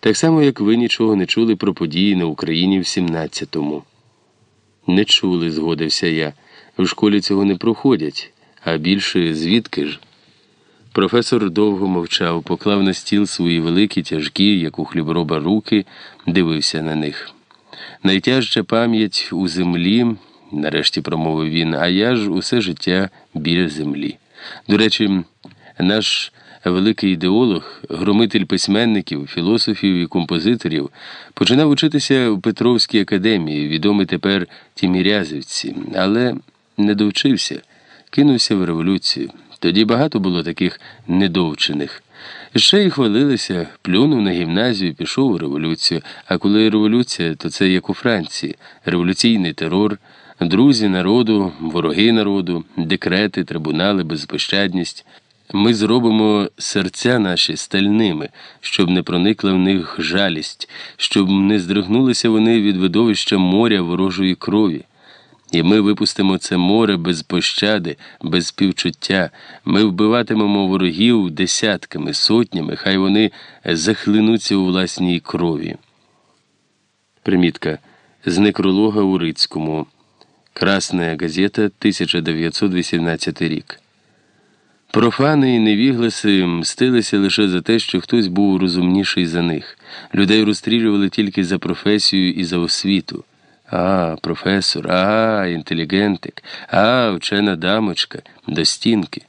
Так само, як ви нічого не чули про події на Україні в 17-му. Не чули, згодився я. В школі цього не проходять, а більше звідки ж? Професор довго мовчав, поклав на стіл свої великі, тяжкі, як у хлібороба, руки, дивився на них. Найтяжча пам'ять у землі, нарешті промовив він, а я ж усе життя біля землі. До речі, наш великий ідеолог, громитель письменників, філософів і композиторів, починав учитися в Петровській академії, відомий тепер Тімірязівці, але не довчився, кинувся в революцію. Тоді багато було таких недовчених. Ще й хвалилися, плюнув на гімназію, пішов у революцію. А коли революція, то це як у Франції, революційний терор, друзі народу, вороги народу, декрети, трибунали, безпощадність. Ми зробимо серця наші стальними, щоб не проникла в них жалість, щоб не здригнулися вони від видовища моря ворожої крові. І ми випустимо це море без пощади, без співчуття. Ми вбиватимемо ворогів десятками, сотнями, хай вони захлинуться у власній крові. Примітка з некролога Урицькому. Красна газета, 1918 рік. Профани і невігласи мстилися лише за те, що хтось був розумніший за них. Людей розстрілювали тільки за професію і за освіту. А, професор, а, інтелігентик, а, вчена дамочка, до стінки.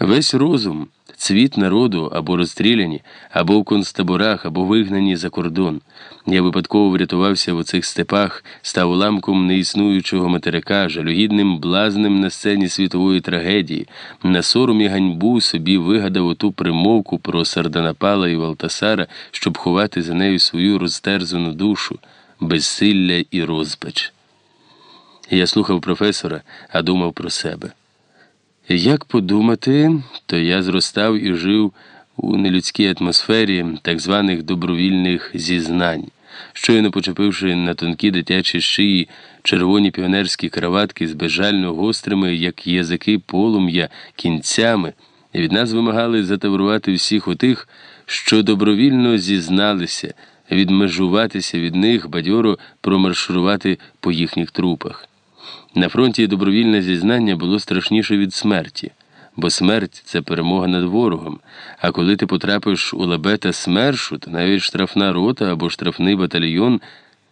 Весь розум, цвіт народу або розстріляні, або в концтаборах, або вигнані за кордон. Я випадково врятувався в оцих степах, став уламком неіснуючого материка, жалюгідним блазнем на сцені світової трагедії, на сором і ганьбу собі вигадав оту примовку про Сарданапала і Валтасара, щоб ховати за нею свою розтерзану душу безсилля і розпач. Я слухав професора, а думав про себе. Як подумати, то я зростав і жив у нелюдській атмосфері так званих добровільних зізнань, щойно почепивши на тонкі дитячі шиї червоні піонерські краватки з безжально гострими, як язики полум'я, кінцями, від нас вимагали затаврувати всіх отих, що добровільно зізналися відмежуватися від них, бадьоро промаршурувати по їхніх трупах. На фронті добровільне зізнання було страшніше від смерті, бо смерть це перемога над ворогом. А коли ти потрапиш у лабета смершу, то навіть штрафна рота або штрафний батальйон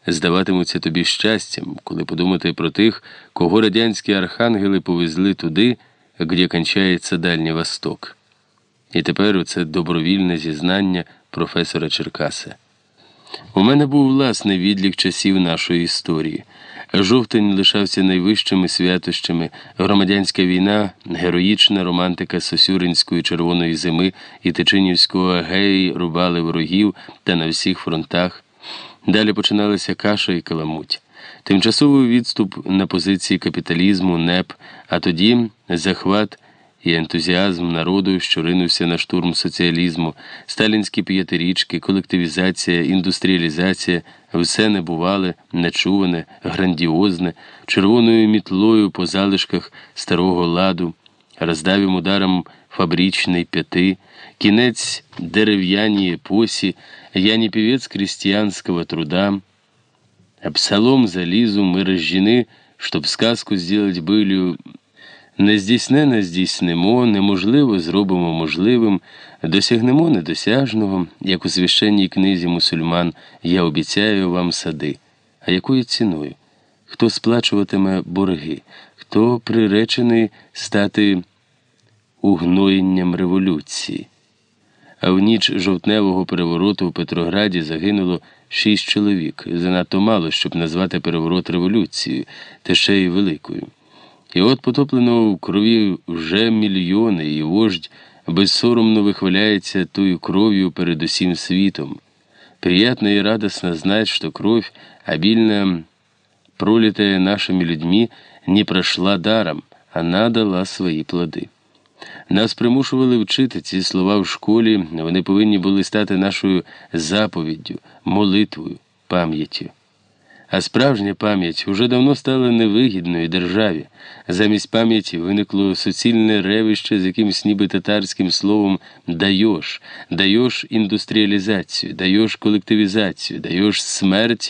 здаватимуться тобі щастям, коли подумати про тих, кого радянські архангели повезли туди, де кончається Дальній Восток. І тепер оце добровільне зізнання професора Черкаса. У мене був власний відлік часів нашої історії. Жовтень лишався найвищими святощами, громадянська війна, героїчна романтика Сосюринської червоної зими і Тичинівського геї рубали ворогів та на всіх фронтах. Далі починалася каша і каламуть. Тимчасовий відступ на позиції капіталізму, НЕП, а тоді захват і ентузіазм народу, що ринувся на штурм соціалізму, сталінські п'ятирічки, колективізація, індустріалізація, все небувале, нечуване, грандіозне, червоною мітлою по залишках старого ладу, роздавим ударом фабричної п'яти, кінець дерев'яній епосі, яні півець крестьянського труда, Абсалом залізу мы рождены, чтоб сказку сделать былью Нездійснене здійснимо, неможливо зробимо можливим, досягнемо недосяжного, як у священній книзі мусульман, я обіцяю вам сади. А якою ціною? Хто сплачуватиме борги, хто приречений стати угноєнням революції? А в ніч жовтневого перевороту в Петрограді загинуло шість чоловік. Занадто мало, щоб назвати переворот революцією, та ще й великою. І от потоплено в крові вже мільйони, і вождь безсоромно вихваляється тою кров'ю перед усім світом. Приятно и радостно знать, что кровь, обильно пролитая нашими людьми, не прошла даром, она дала свої плоди. Нас примушували вчити ці слова в школі, вони повинні були стати нашою заповіддю, молитвою, пам'яттю. А справжня пам'ять уже давно стала невигідною державі. Замість пам'яті виникло суцільне ревище з якимсь ніби татарським словом дайош, «даєш індустріалізацію, дайош колективізацію, дайош смерть